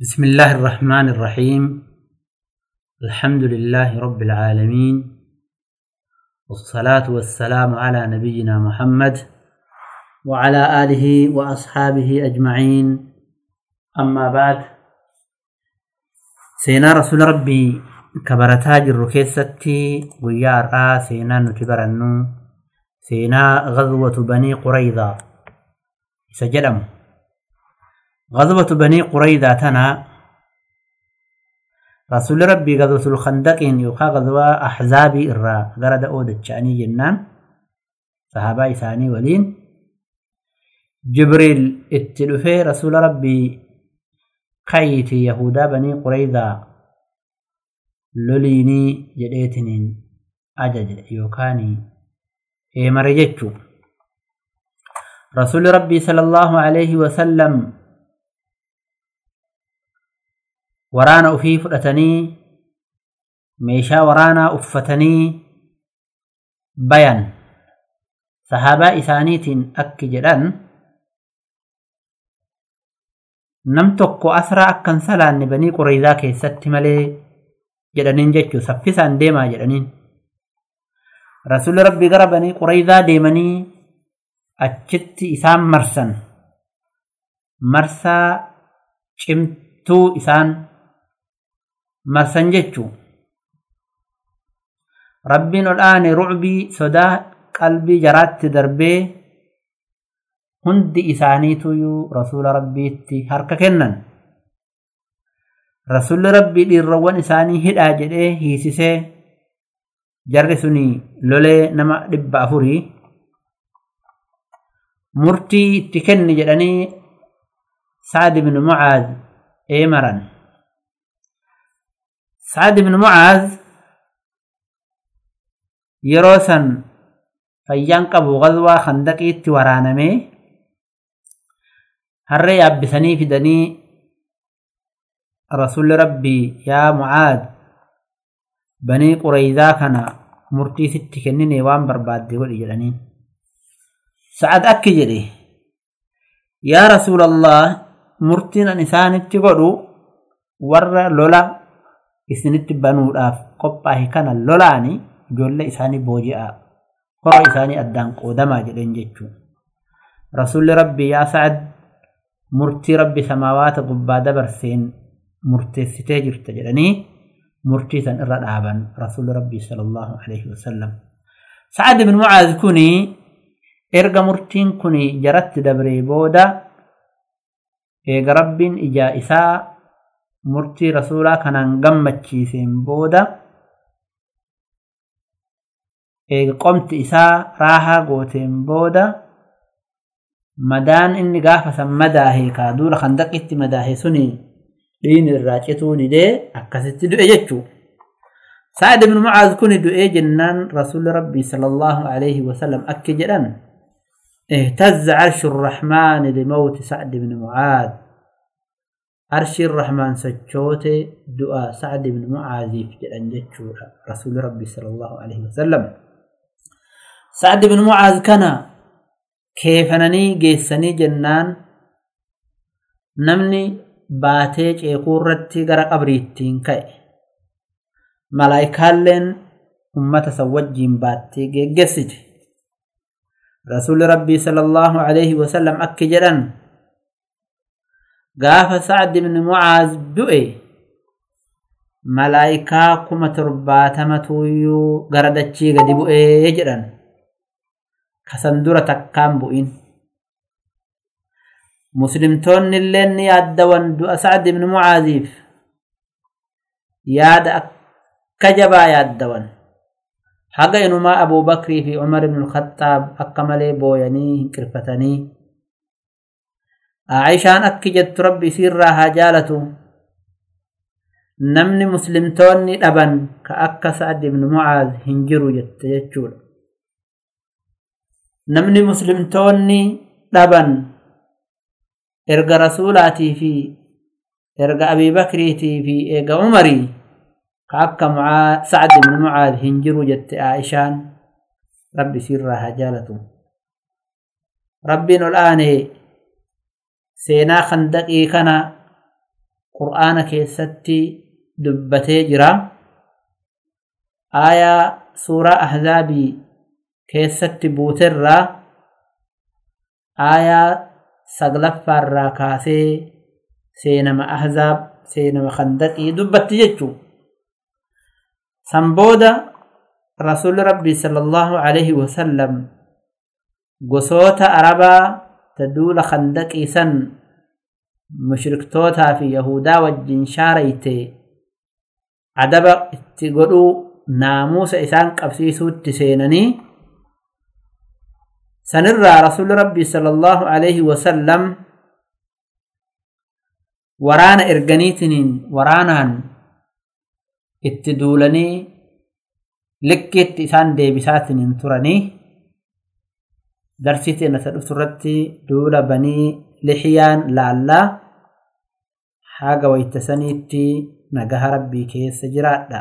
بسم الله الرحمن الرحيم. الحمد لله رب العالمين. والصلاة والسلام على نبينا محمد وعلى آله وأصحابه أجمعين. أما بعد سينا رسول ربي كبرتا جر كيستي ويارا سينا نتبرنو. سينا غزوة بني قريظة. سجلم غزوة بني قريظة تنا. رسول ربي غزوة الخندق يوكا غزوة أحزابي إرى غرد أودة شأني جنان. صحابة إساني ولين. جبريل اتلفي رسول ربي كيتي يهودا بني قريظة. لوليني جديتنين أجج يوكاني. إيمر جتشو رسول ربي صلى الله عليه وسلم waraana ufii fudhatanii meeshaa waraanaa uffatanii bayan sahaabaa isaaniitiin akki jedhan nam tokko asraa akkan salaanne banii qureyzaa keessatti malee jedhaniin jechuu saffisaan deemaa jedhaniin rasuulli rabbii gara banii qureyzaa deemanii achitti isaan marsan marsaa cimtuu isaan marsan jechuu rabbiin ol aane rucbii sodaa qalbii jaraatti darbee hundi isaaniituyyuu rasuula rabbiitti harka kennan. Rasuulli rabbii dhiirrawwan isaanii hidhaa jedhee hiisisee jarri suni lolee nama dhibba afurii murtii itti kenni jedhanii sa'ad ibnu mucaaz eemaran سعد بن معاذ يروسا فيان قبو غزوة خندقيت ورانمي. هري أبسني في دني رسول ربي يا معاذ. بني قريظا كان مرتي ست كنني وان برباد دي ولي سعد أكجري يا رسول الله مرتنا نسان تقولوا ور لولا isinitti banuudhaaf qophaa'e kana lolaani ijoollee isaanii booji'aa hora isaanii addaan qoodamaa jedheen jechuun. Rasuulli rabbi yaa sa'ad murtii rabbi samaawaata gubbaa dabarseen murteessitee jirta jedhanii murtii san irra dhaaban rasuulli rabbi sallallahu alaihi wasallam. Sa'ad ibn mucaaz kuni erga murtiin kuni jaratti dabree booda eega rabbiin ijaa isaa murtii rasuulaa kanaan gammachiiseen booda eega qomti isaa raahaa gooteen booda madaan inni gaafa san madaahe kaa duula kandaqitti madaahe suni dhiini irraa cituu didee akkasitti du'e jechuu sa'ad ibn mucaaz kuni du'ee jennaan rasuulli rabbii sallallahu alaihi wasallam akki jedhan اهتز عرش الرحمن لموت سعد بن معاذ arshiin rahmaan sochootee du'aa sa'ad ibn mu'aaziif jedhan jechuudha. Rasuuli rabbi sallallahu alaihi wasallam sa'ad ibn mu'aaz kana keefananii geessanii jennaan namni baatee ceekuu irratti gara qabriittiin ka'e. Malaayikaalleen ummata san wajjiin baattee geeggessiti rasuuli rabbi sallallahu alaihi wasallam akki jedhan gaafa sa'ad ibn mucaaz du'e malaayikaa kuma torbaatamatuyyuu gara dachii gadi bu'ee jedhan kasan dura takkaan bu'in muslimtoonni illee ni yaaddawan du'a sa'ad ibn mucaaziif yaada akka jabaa yaaddawan haga inumaa abuu bakrii fi umar ibn alkhaxaab akka malee booyanii Aayishaan akki jettu rabbi isiirraa haa jaalatu namni muslimtoonni dhaban ka akka Sa'ad ibn Mucaaz hin jiru jette jechuudha. Namni muslimtoonni dhaban erga rasuulaatii fi erga Abii Bakriitii fi eega Umarii ka akka Sa'ad ibn Mucaaz hin jiru jette Aayishaan rabbi isiirraa haa jaalatu. Rabbiin ol aanee seenaa khandaqii kana qur'aana keessatti dubbatee jira aayaa suuraa ahzaabii keessatti buuterraa aayaa saglaffaarraa kaasee seenama ahzaab seenama khandaqii dubbatti jechuu san booda rasuulli rabbii sallallahu alaihi wasallam gosoota arabaa duula khandaqii san mushriktootaa fi yahudaa wajjin shaarayte adaba itti godhuu naamusa isaan qabsiisuutti seenanii sanirraa rasuulli rabbii sallallahu alaihi wasallam waraana erganiitiniin waraanaan itti duulanii likkiitti isaan deebisaatiniin turanii dhuftu irratti duula banii lixiyaan laallaa haga waytasaniitti nagaha rabbii keessa jiraadha